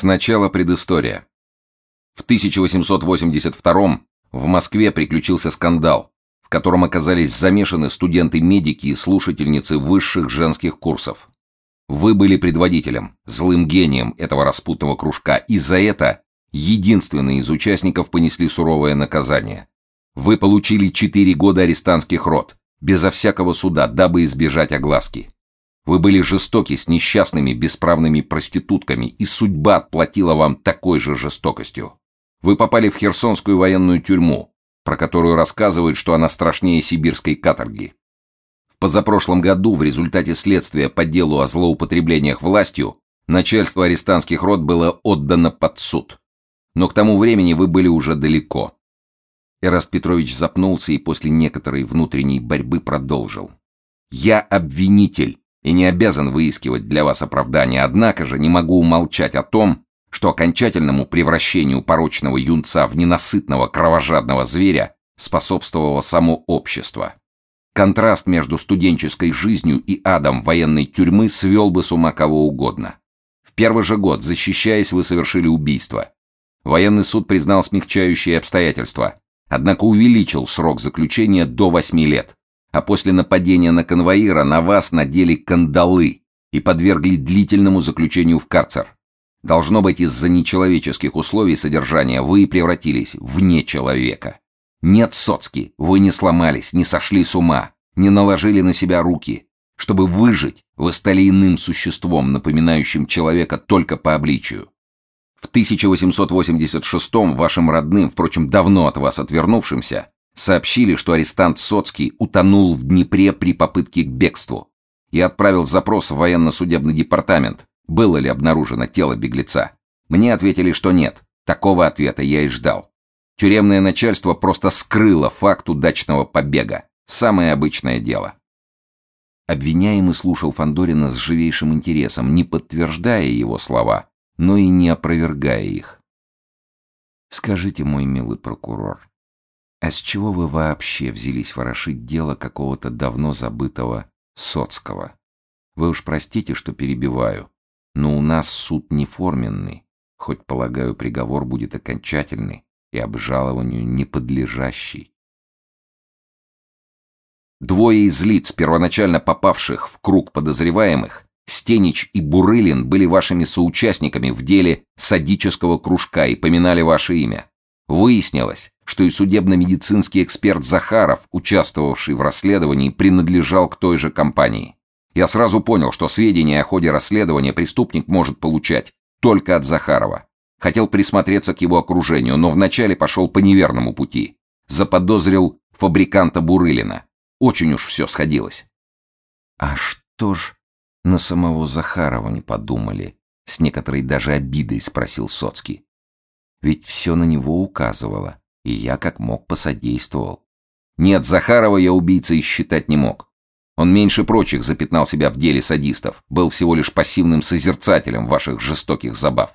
Сначала предыстория. В 1882 в Москве приключился скандал, в котором оказались замешаны студенты-медики и слушательницы высших женских курсов. Вы были предводителем, злым гением этого распутного кружка, и за это единственные из участников понесли суровое наказание. Вы получили четыре года арестантских род, безо всякого суда, дабы избежать огласки. Вы были жестоки с несчастными бесправными проститутками, и судьба отплатила вам такой же жестокостью. Вы попали в Херсонскую военную тюрьму, про которую рассказывают, что она страшнее сибирской каторги. В позапрошлом году в результате следствия по делу о злоупотреблениях властью начальство арестантских род было отдано под суд. Но к тому времени вы были уже далеко. Эраст Петрович запнулся и после некоторой внутренней борьбы продолжил. «Я обвинитель и не обязан выискивать для вас оправдания, однако же не могу умолчать о том, что окончательному превращению порочного юнца в ненасытного кровожадного зверя способствовало само общество. Контраст между студенческой жизнью и адом военной тюрьмы свел бы с ума кого угодно. В первый же год, защищаясь, вы совершили убийство. Военный суд признал смягчающие обстоятельства, однако увеличил срок заключения до 8 лет, а после нападения на конвоира на вас надели кандалы и подвергли длительному заключению в карцер. Должно быть, из-за нечеловеческих условий содержания вы превратились в нечеловека. Нет, Соцки, вы не сломались, не сошли с ума, не наложили на себя руки. Чтобы выжить, вы стали иным существом, напоминающим человека только по обличию. В 1886-м вашим родным, впрочем, давно от вас отвернувшимся, сообщили, что арестант Соцкий утонул в Днепре при попытке к бегству и отправил запрос в военно-судебный департамент, было ли обнаружено тело беглеца. Мне ответили, что нет. Такого ответа я и ждал. Тюремное начальство просто скрыло факт удачного побега. Самое обычное дело. Обвиняемый слушал Фандорина с живейшим интересом, не подтверждая его слова, но и не опровергая их. «Скажите, мой милый прокурор, а с чего вы вообще взялись ворошить дело какого-то давно забытого Соцкого? Вы уж простите, что перебиваю, но у нас суд не форменный, хоть, полагаю, приговор будет окончательный и обжалованию не подлежащий. Двое из лиц, первоначально попавших в круг подозреваемых, Стенич и Бурылин были вашими соучастниками в деле садического кружка и поминали ваше имя. Выяснилось, что и судебно-медицинский эксперт Захаров, участвовавший в расследовании, принадлежал к той же компании. Я сразу понял, что сведения о ходе расследования преступник может получать только от Захарова. Хотел присмотреться к его окружению, но вначале пошел по неверному пути. Заподозрил фабриканта Бурылина. Очень уж все сходилось. А что ж на самого Захарова не подумали? С некоторой даже обидой спросил Соцкий. Ведь все на него указывало, и я как мог посодействовал. Нет, Захарова я убийцей считать не мог. Он меньше прочих запятнал себя в деле садистов, был всего лишь пассивным созерцателем ваших жестоких забав.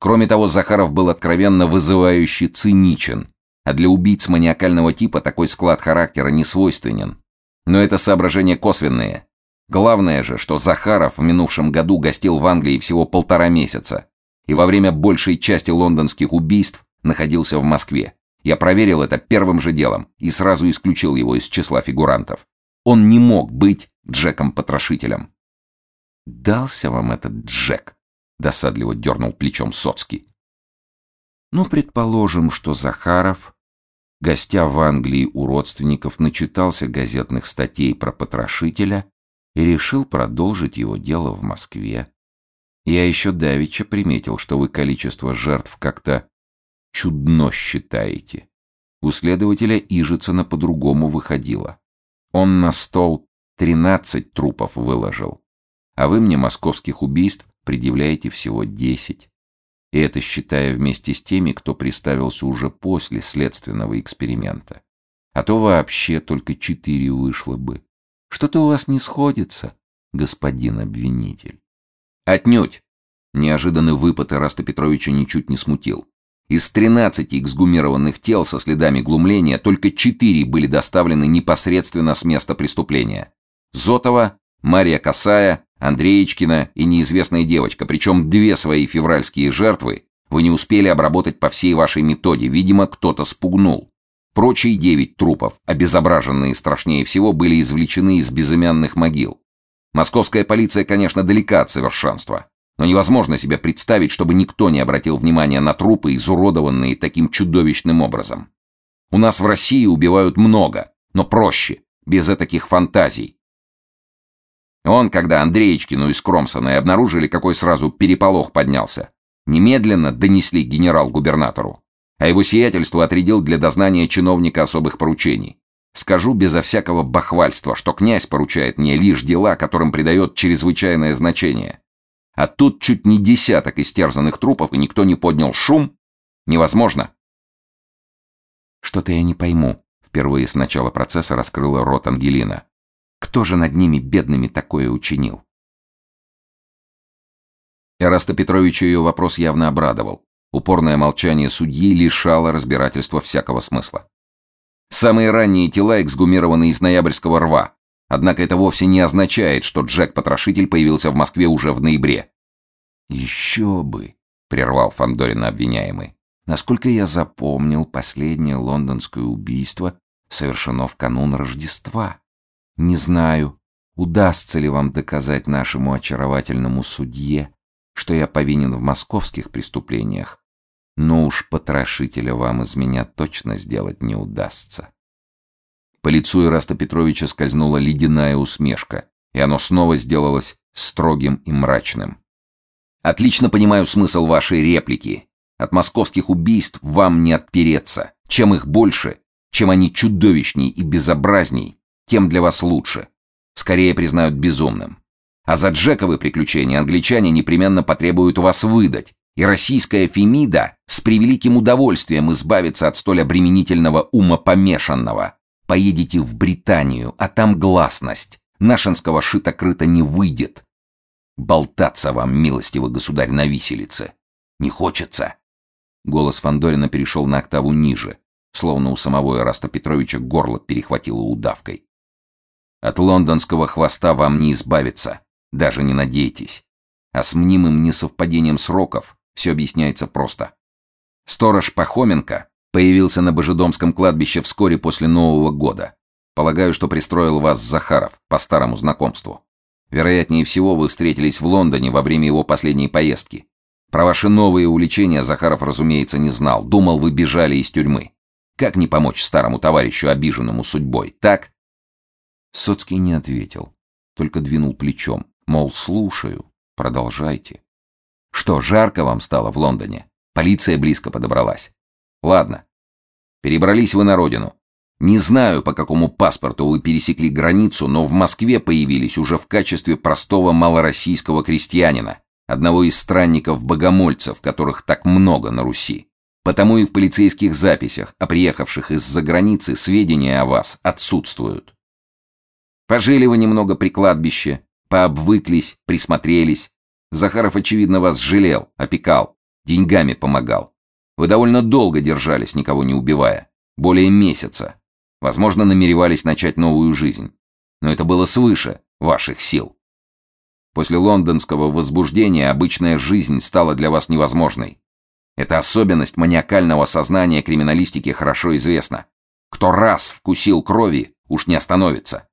Кроме того, Захаров был откровенно вызывающе циничен, а для убийц маниакального типа такой склад характера не свойственен. Но это соображения косвенные. Главное же, что Захаров в минувшем году гостил в Англии всего полтора месяца, и во время большей части лондонских убийств находился в Москве. Я проверил это первым же делом и сразу исключил его из числа фигурантов. Он не мог быть Джеком-потрошителем. «Дался вам этот Джек?» — досадливо дернул плечом Соцкий. «Ну, предположим, что Захаров, гостя в Англии у родственников, начитался газетных статей про потрошителя и решил продолжить его дело в Москве. Я еще давеча приметил, что вы количество жертв как-то чудно считаете. У следователя Ижицына по-другому выходило. Он на стол 13 трупов выложил, а вы мне московских убийств предъявляете всего 10. И это считая вместе с теми, кто приставился уже после следственного эксперимента. А то вообще только четыре вышло бы. Что-то у вас не сходится, господин обвинитель. Отнюдь! Неожиданный выпад Ираста Петровича ничуть не смутил. Из 13 эксгумированных тел со следами глумления только 4 были доставлены непосредственно с места преступления. Зотова, Мария Косая, Андреечкина и неизвестная девочка, причем две свои февральские жертвы вы не успели обработать по всей вашей методе, видимо, кто-то спугнул. Прочие девять трупов, обезображенные страшнее всего, были извлечены из безымянных могил. Московская полиция, конечно, далека от совершенства, но невозможно себе представить, чтобы никто не обратил внимания на трупы, изуродованные таким чудовищным образом. У нас в России убивают много, но проще, без этаких фантазий. Он, когда Андреечкину из Кромсона обнаружили, какой сразу переполох поднялся, немедленно донесли генерал-губернатору, а его сиятельство отрядил для дознания чиновника особых поручений. Скажу безо всякого бахвальства, что князь поручает мне лишь дела, которым придает чрезвычайное значение. А тут чуть не десяток истерзанных трупов, и никто не поднял шум. Невозможно. Что-то я не пойму. Впервые с начала процесса раскрыла рот Ангелина. Кто же над ними, бедными, такое учинил? Эраста Петровича ее вопрос явно обрадовал. Упорное молчание судьи лишало разбирательства всякого смысла. Самые ранние тела эксгумированы из ноябрьского рва. Однако это вовсе не означает, что Джек-потрошитель появился в Москве уже в ноябре. «Еще бы!» — прервал Фандорина обвиняемый. «Насколько я запомнил, последнее лондонское убийство совершено в канун Рождества. Не знаю, удастся ли вам доказать нашему очаровательному судье, что я повинен в московских преступлениях, но уж потрошителя вам из меня точно сделать не удастся. По лицу Ираста Петровича скользнула ледяная усмешка, и оно снова сделалось строгим и мрачным. «Отлично понимаю смысл вашей реплики. От московских убийств вам не отпереться. Чем их больше, чем они чудовищней и безобразней, тем для вас лучше. Скорее признают безумным. А за Джековы приключения англичане непременно потребуют вас выдать, и российская Фемида с превеликим удовольствием избавится от столь обременительного ума помешанного. Поедете в Британию, а там гласность. Нашинского шито-крыто не выйдет. Болтаться вам, милостивый государь, на виселице. Не хочется. Голос Фандорина перешел на октаву ниже, словно у самого Ираста Петровича горло перехватило удавкой. От лондонского хвоста вам не избавиться. Даже не надейтесь. А с мнимым несовпадением сроков все объясняется просто. Сторож Пахоменко появился на Божедомском кладбище вскоре после Нового года. Полагаю, что пристроил вас Захаров по старому знакомству. Вероятнее всего, вы встретились в Лондоне во время его последней поездки. Про ваши новые увлечения Захаров, разумеется, не знал. Думал, вы бежали из тюрьмы. Как не помочь старому товарищу, обиженному судьбой, так? Соцкий не ответил, только двинул плечом. Мол, слушаю, продолжайте. Что, жарко вам стало в Лондоне? Полиция близко подобралась. Ладно. Перебрались вы на родину. Не знаю, по какому паспорту вы пересекли границу, но в Москве появились уже в качестве простого малороссийского крестьянина, одного из странников-богомольцев, которых так много на Руси. Потому и в полицейских записях о приехавших из-за границы сведения о вас отсутствуют. Пожили вы немного при кладбище, Пообвыклись, присмотрелись. Захаров, очевидно, вас жалел, опекал, деньгами помогал. Вы довольно долго держались, никого не убивая. Более месяца. Возможно, намеревались начать новую жизнь. Но это было свыше ваших сил. После лондонского возбуждения обычная жизнь стала для вас невозможной. Эта особенность маниакального сознания криминалистики хорошо известна. Кто раз вкусил крови, уж не остановится.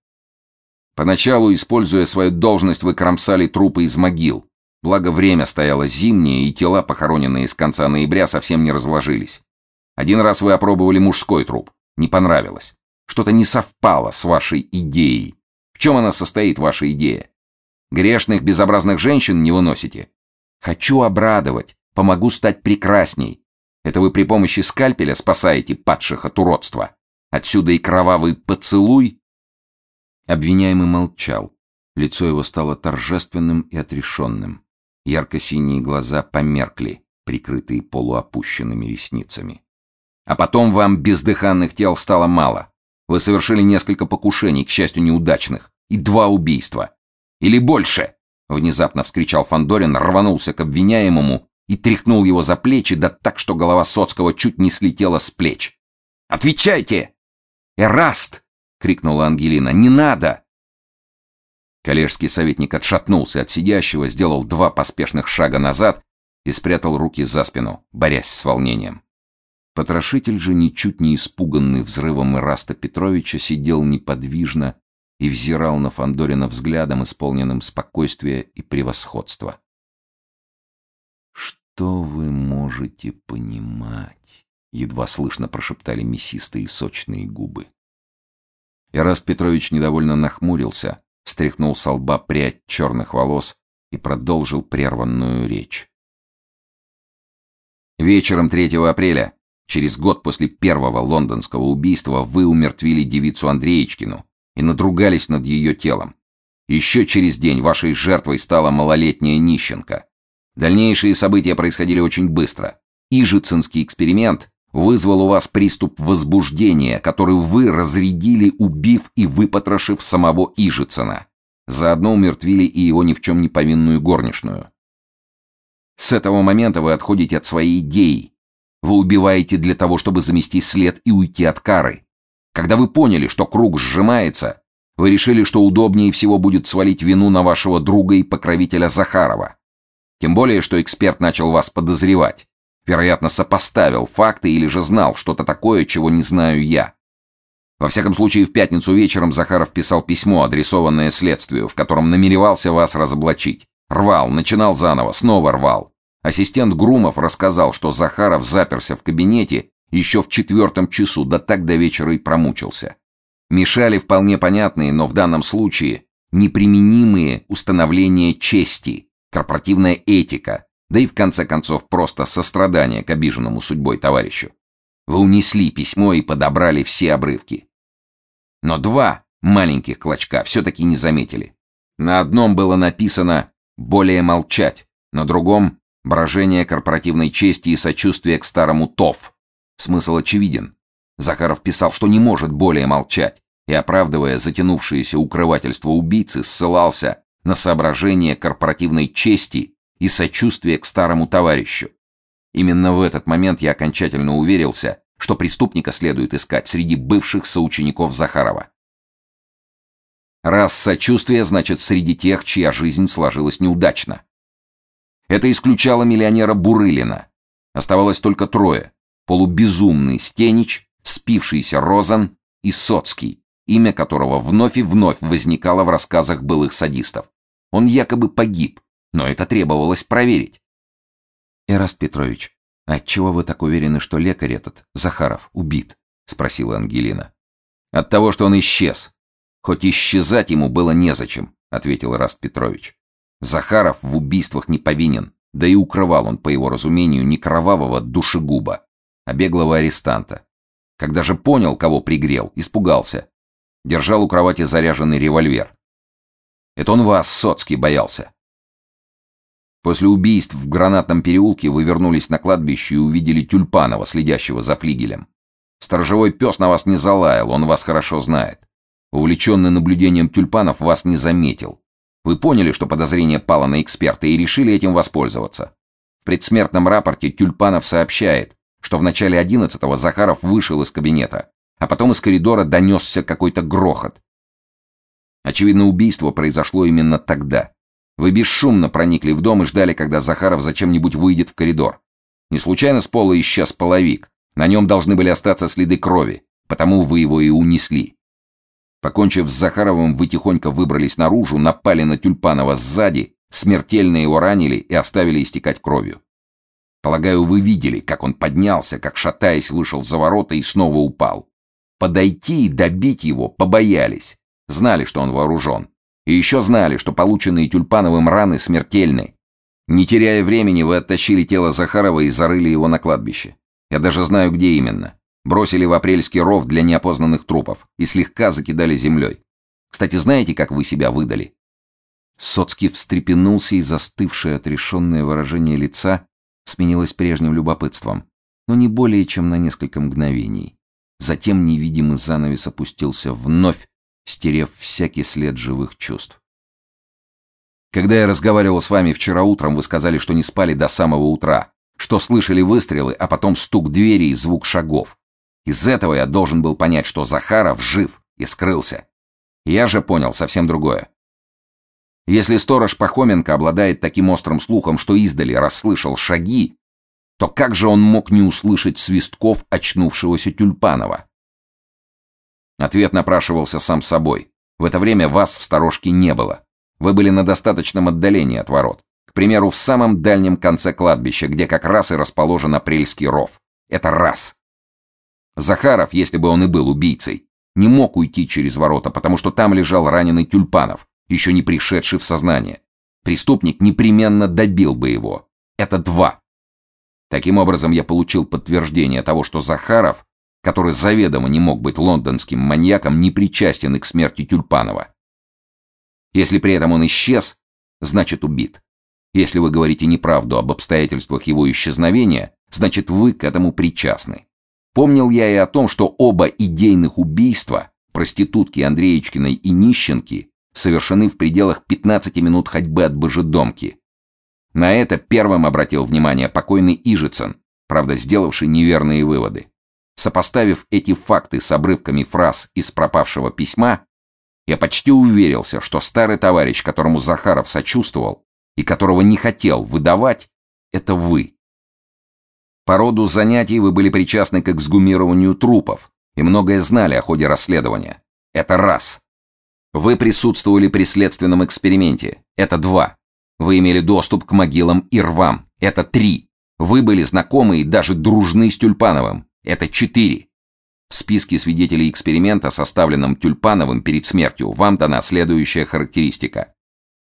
Поначалу, используя свою должность, вы кромсали трупы из могил. Благо время стояло зимнее, и тела, похороненные с конца ноября, совсем не разложились. Один раз вы опробовали мужской труп. Не понравилось. Что-то не совпало с вашей идеей. В чем она состоит, ваша идея? Грешных, безобразных женщин не выносите? Хочу обрадовать, помогу стать прекрасней. Это вы при помощи скальпеля спасаете падших от уродства. Отсюда и кровавый поцелуй Обвиняемый молчал. Лицо его стало торжественным и отрешенным. Ярко-синие глаза померкли, прикрытые полуопущенными ресницами. А потом вам бездыханных тел стало мало. Вы совершили несколько покушений, к счастью, неудачных, и два убийства. Или больше! Внезапно вскричал Фандорин, рванулся к обвиняемому и тряхнул его за плечи, да так, что голова Соцкого чуть не слетела с плеч. «Отвечайте!» «Эраст!» — крикнула Ангелина. «Не надо!» Коллежский советник отшатнулся от сидящего, сделал два поспешных шага назад и спрятал руки за спину, борясь с волнением. Потрошитель же, ничуть не испуганный взрывом Ираста Петровича, сидел неподвижно и взирал на Фандорина взглядом, исполненным спокойствия и превосходства. «Что вы можете понимать?» — едва слышно прошептали мясистые сочные губы. Ираст Петрович недовольно нахмурился, стряхнул с лба прядь черных волос и продолжил прерванную речь. Вечером 3 апреля, через год после первого лондонского убийства, вы умертвили девицу Андреечкину и надругались над ее телом. Еще через день вашей жертвой стала малолетняя нищенка. Дальнейшие события происходили очень быстро. Ижицинский эксперимент вызвал у вас приступ возбуждения, который вы разрядили, убив и выпотрошив самого Ижицына. Заодно умертвили и его ни в чем не повинную горничную. С этого момента вы отходите от своей идеи. Вы убиваете для того, чтобы замести след и уйти от кары. Когда вы поняли, что круг сжимается, вы решили, что удобнее всего будет свалить вину на вашего друга и покровителя Захарова. Тем более, что эксперт начал вас подозревать. Вероятно, сопоставил факты или же знал что-то такое, чего не знаю я. Во всяком случае, в пятницу вечером Захаров писал письмо, адресованное следствию, в котором намеревался вас разоблачить. Рвал, начинал заново, снова рвал. Ассистент Грумов рассказал, что Захаров заперся в кабинете еще в четвертом часу, да так до вечера и промучился. Мешали вполне понятные, но в данном случае неприменимые установления чести, корпоративная этика, да и в конце концов просто сострадание к обиженному судьбой товарищу. Вы унесли письмо и подобрали все обрывки. Но два маленьких клочка все-таки не заметили. На одном было написано «более молчать», на другом «брожение корпоративной чести и сочувствие к старому ТОВ». Смысл очевиден. Захаров писал, что не может более молчать, и, оправдывая затянувшееся укрывательство убийцы, ссылался на соображение корпоративной чести и сочувствие к старому товарищу. Именно в этот момент я окончательно уверился, что преступника следует искать среди бывших соучеников Захарова. Раз сочувствие, значит среди тех, чья жизнь сложилась неудачно. Это исключало миллионера Бурылина. Оставалось только трое. Полубезумный Стенич, спившийся Розан и Соцкий, имя которого вновь и вновь возникало в рассказах былых садистов. Он якобы погиб, но это требовалось проверить. «Эраст Петрович, отчего вы так уверены, что лекарь этот, Захаров, убит?» — спросила Ангелина. «От того, что он исчез. Хоть исчезать ему было незачем», — ответил Эраст Петрович. «Захаров в убийствах не повинен, да и укрывал он, по его разумению, не кровавого душегуба, а беглого арестанта. Когда же понял, кого пригрел, испугался. Держал у кровати заряженный револьвер. Это он вас, Соцкий, боялся. После убийств в Гранатном переулке вы вернулись на кладбище и увидели Тюльпанова, следящего за флигелем. Сторожевой пес на вас не залаял, он вас хорошо знает. Увлеченный наблюдением тюльпанов вас не заметил. Вы поняли, что подозрение пало на эксперта и решили этим воспользоваться. В предсмертном рапорте Тюльпанов сообщает, что в начале 11-го Захаров вышел из кабинета, а потом из коридора донесся какой-то грохот. Очевидно, убийство произошло именно тогда. Вы бесшумно проникли в дом и ждали, когда Захаров зачем-нибудь выйдет в коридор. Не случайно с пола исчез половик. На нем должны были остаться следы крови, потому вы его и унесли. Покончив с Захаровым, вы тихонько выбрались наружу, напали на Тюльпанова сзади, смертельно его ранили и оставили истекать кровью. Полагаю, вы видели, как он поднялся, как шатаясь вышел за ворота и снова упал. Подойти и добить его побоялись. Знали, что он вооружен. И еще знали, что полученные Тюльпановым раны смертельны. Не теряя времени, вы оттащили тело Захарова и зарыли его на кладбище. Я даже знаю, где именно. Бросили в апрельский ров для неопознанных трупов и слегка закидали землей. Кстати, знаете, как вы себя выдали?» Соцкий встрепенулся, и застывшее отрешенное выражение лица сменилось прежним любопытством, но не более чем на несколько мгновений. Затем невидимый занавес опустился вновь, стерев всякий след живых чувств. Когда я разговаривал с вами вчера утром, вы сказали, что не спали до самого утра, что слышали выстрелы, а потом стук двери и звук шагов. Из этого я должен был понять, что Захаров жив и скрылся. Я же понял совсем другое. Если сторож Пахоменко обладает таким острым слухом, что издали расслышал шаги, то как же он мог не услышать свистков очнувшегося Тюльпанова? Ответ напрашивался сам собой. В это время вас в сторожке не было. Вы были на достаточном отдалении от ворот. К примеру, в самом дальнем конце кладбища, где как раз и расположен апрельский ров. Это раз. Захаров, если бы он и был убийцей, не мог уйти через ворота, потому что там лежал раненый Тюльпанов, еще не пришедший в сознание. Преступник непременно добил бы его. Это два. Таким образом, я получил подтверждение того, что Захаров, который заведомо не мог быть лондонским маньяком, не причастен к смерти Тюльпанова. Если при этом он исчез, значит убит. Если вы говорите неправду об обстоятельствах его исчезновения, значит вы к этому причастны. Помнил я и о том, что оба идейных убийства, проститутки Андреечкиной и Нищенки, совершены в пределах 15 минут ходьбы от Божедомки. На это первым обратил внимание покойный Ижицын, правда, сделавший неверные выводы. Сопоставив эти факты с обрывками фраз из пропавшего письма, я почти уверился, что старый товарищ, которому Захаров сочувствовал и которого не хотел выдавать, это вы. По роду занятий вы были причастны к эксгумированию трупов и многое знали о ходе расследования. Это раз. Вы присутствовали при следственном эксперименте. Это два. Вы имели доступ к могилам и рвам. Это три. Вы были знакомы и даже дружны с Тюльпановым. Это четыре. В списке свидетелей эксперимента, составленном Тюльпановым перед смертью, вам дана следующая характеристика.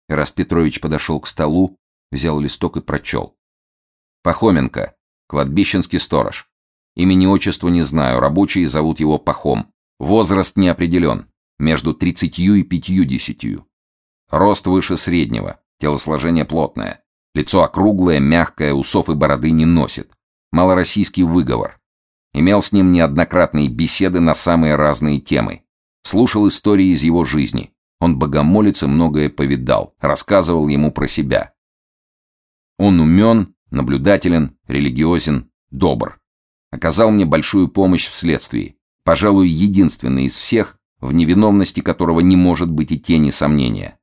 Раз Петрович подошел к столу, взял листок и прочел. Пахоменко, кладбищенский сторож. Имени отчества не знаю, рабочие зовут его Пахом. Возраст не определен, между 30 и 50. Рост выше среднего, телосложение плотное. Лицо округлое, мягкое, усов и бороды не носит. Малороссийский выговор. Имел с ним неоднократные беседы на самые разные темы. Слушал истории из его жизни. Он богомолец и многое повидал, рассказывал ему про себя. Он умен, наблюдателен, религиозен, добр. Оказал мне большую помощь в следствии. Пожалуй, единственный из всех, в невиновности которого не может быть и тени сомнения.